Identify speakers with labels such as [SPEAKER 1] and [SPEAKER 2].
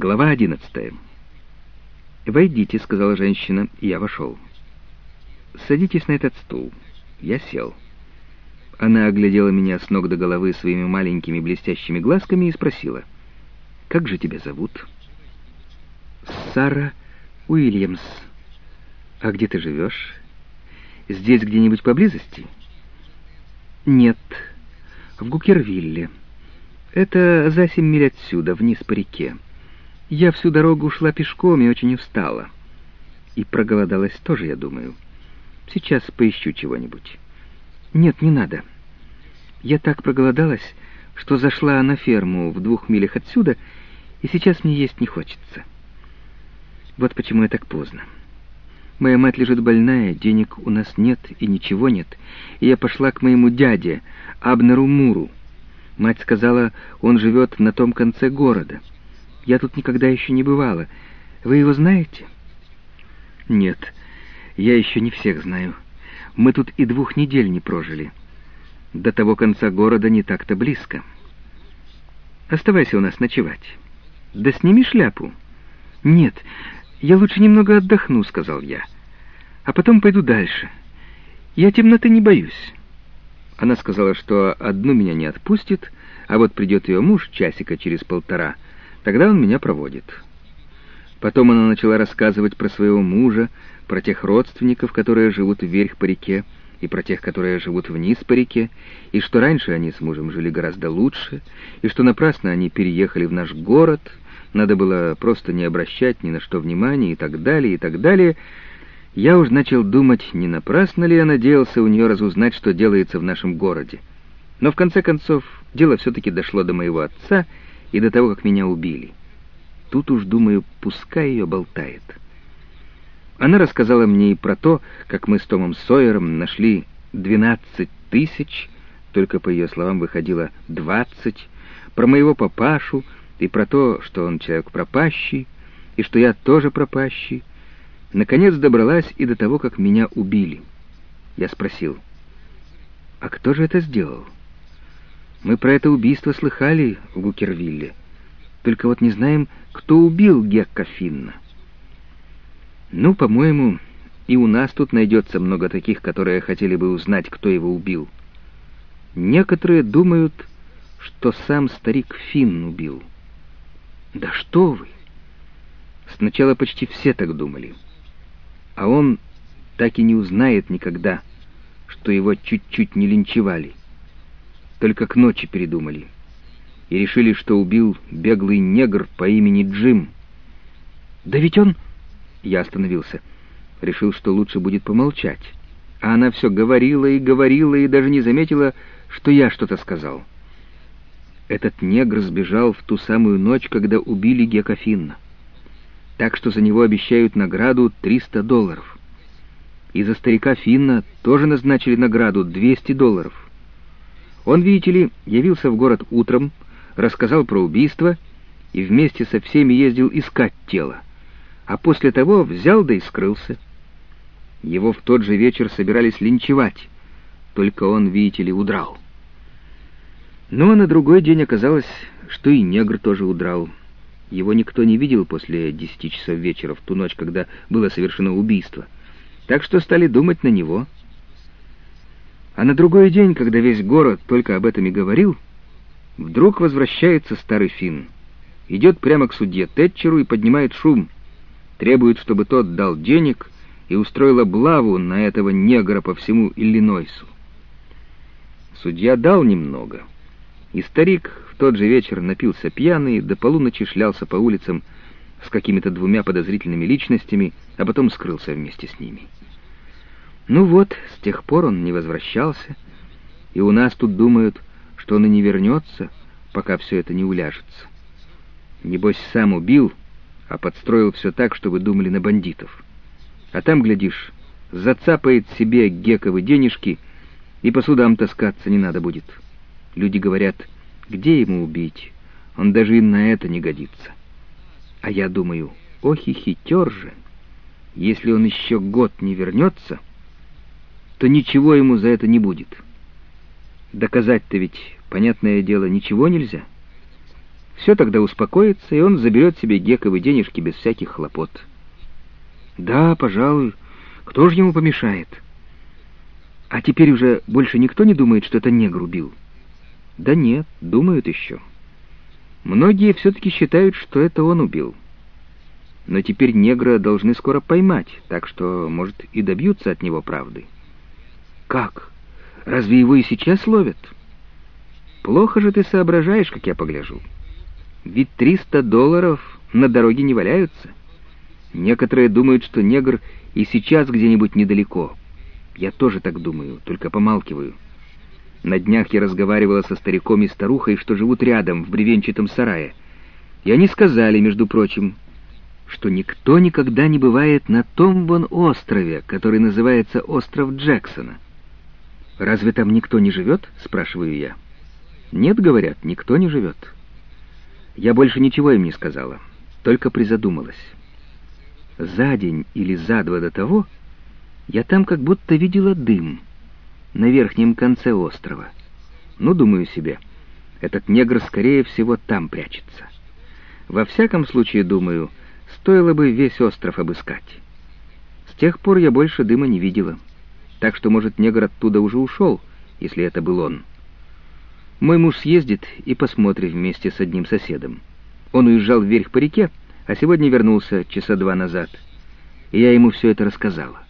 [SPEAKER 1] Глава одиннадцатая. «Войдите», — сказала женщина, и я вошел. «Садитесь на этот стул». Я сел. Она оглядела меня с ног до головы своими маленькими блестящими глазками и спросила, «Как же тебя зовут?» «Сара Уильямс. А где ты живешь? Здесь где-нибудь поблизости?» «Нет, в Гукервилле. Это за семь миль отсюда, вниз по реке. Я всю дорогу шла пешком и очень устала. И проголодалась тоже, я думаю. Сейчас поищу чего-нибудь. Нет, не надо. Я так проголодалась, что зашла на ферму в двух милях отсюда, и сейчас мне есть не хочется. Вот почему я так поздно. Моя мать лежит больная, денег у нас нет и ничего нет, и я пошла к моему дяде, Абнеру Муру. Мать сказала, он живет на том конце города. Я тут никогда еще не бывала. Вы его знаете?» «Нет, я еще не всех знаю. Мы тут и двух недель не прожили. До того конца города не так-то близко. Оставайся у нас ночевать. Да сними шляпу». «Нет, я лучше немного отдохну», — сказал я. «А потом пойду дальше. Я темноты не боюсь». Она сказала, что одну меня не отпустит, а вот придет ее муж часика через полтора — Тогда он меня проводит. Потом она начала рассказывать про своего мужа, про тех родственников, которые живут вверх по реке, и про тех, которые живут вниз по реке, и что раньше они с мужем жили гораздо лучше, и что напрасно они переехали в наш город, надо было просто не обращать ни на что внимания и так далее, и так далее. Я уж начал думать, не напрасно ли я надеялся у нее разузнать, что делается в нашем городе. Но в конце концов дело все-таки дошло до моего отца, и до того, как меня убили. Тут уж, думаю, пускай ее болтает. Она рассказала мне и про то, как мы с Томом Сойером нашли 12 тысяч, только по ее словам выходило 20, про моего папашу и про то, что он человек пропащий, и что я тоже пропащий. Наконец добралась и до того, как меня убили. Я спросил, а кто же это сделал? Мы про это убийство слыхали в Гукервилле. Только вот не знаем, кто убил Гекка Финна. Ну, по-моему, и у нас тут найдется много таких, которые хотели бы узнать, кто его убил. Некоторые думают, что сам старик Финн убил. Да что вы! Сначала почти все так думали. А он так и не узнает никогда, что его чуть-чуть не линчевали только к ночи передумали. И решили, что убил беглый негр по имени Джим. «Да ведь он...» Я остановился. Решил, что лучше будет помолчать. А она все говорила и говорила, и даже не заметила, что я что-то сказал. Этот негр сбежал в ту самую ночь, когда убили Гека Финна. Так что за него обещают награду 300 долларов. И за старика Финна тоже назначили награду 200 долларов. Он, видите ли, явился в город утром, рассказал про убийство и вместе со всеми ездил искать тело, а после того взял да и скрылся. Его в тот же вечер собирались линчевать, только он, видите ли, удрал. Но на другой день оказалось, что и негр тоже удрал. Его никто не видел после десяти часов вечера, в ту ночь, когда было совершено убийство. Так что стали думать на него — а на другой день, когда весь город только об этом и говорил, вдруг возвращается старый Финн. Идет прямо к судье Тэтчеру и поднимает шум. Требует, чтобы тот дал денег и устроил облаву на этого негра по всему Иллинойсу. Судья дал немного, и старик в тот же вечер напился пьяный, до полуночи шлялся по улицам с какими-то двумя подозрительными личностями, а потом скрылся вместе с ними. Ну вот, с тех пор он не возвращался, и у нас тут думают, что он и не вернется, пока все это не уляжется. Небось, сам убил, а подстроил все так, чтобы думали на бандитов. А там, глядишь, зацапает себе гековы денежки, и по судам таскаться не надо будет. Люди говорят, где ему убить? Он даже и на это не годится. А я думаю, ох и хитер же. Если он еще год не вернется то ничего ему за это не будет. Доказать-то ведь, понятное дело, ничего нельзя. Все тогда успокоится, и он заберет себе гековые денежки без всяких хлопот. Да, пожалуй, кто же ему помешает? А теперь уже больше никто не думает, что это негр убил? Да нет, думают еще. Многие все-таки считают, что это он убил. Но теперь негра должны скоро поймать, так что, может, и добьются от него правды. Как? Разве его и сейчас ловят? Плохо же ты соображаешь, как я погляжу. Ведь триста долларов на дороге не валяются. Некоторые думают, что негр и сейчас где-нибудь недалеко. Я тоже так думаю, только помалкиваю. На днях я разговаривала со стариком и старухой, что живут рядом, в бревенчатом сарае. И они сказали, между прочим, что никто никогда не бывает на том вон острове, который называется остров Джексона. «Разве там никто не живет?» — спрашиваю я. «Нет, — говорят, — никто не живет». Я больше ничего им не сказала, только призадумалась. За день или за два до того я там как будто видела дым на верхнем конце острова. Ну, думаю себе, этот негр, скорее всего, там прячется. Во всяком случае, думаю, стоило бы весь остров обыскать. С тех пор я больше дыма не видела, так что, может, негр оттуда уже ушел, если это был он. Мой муж съездит и посмотрит вместе с одним соседом. Он уезжал вверх по реке, а сегодня вернулся часа два назад. И я ему все это рассказала.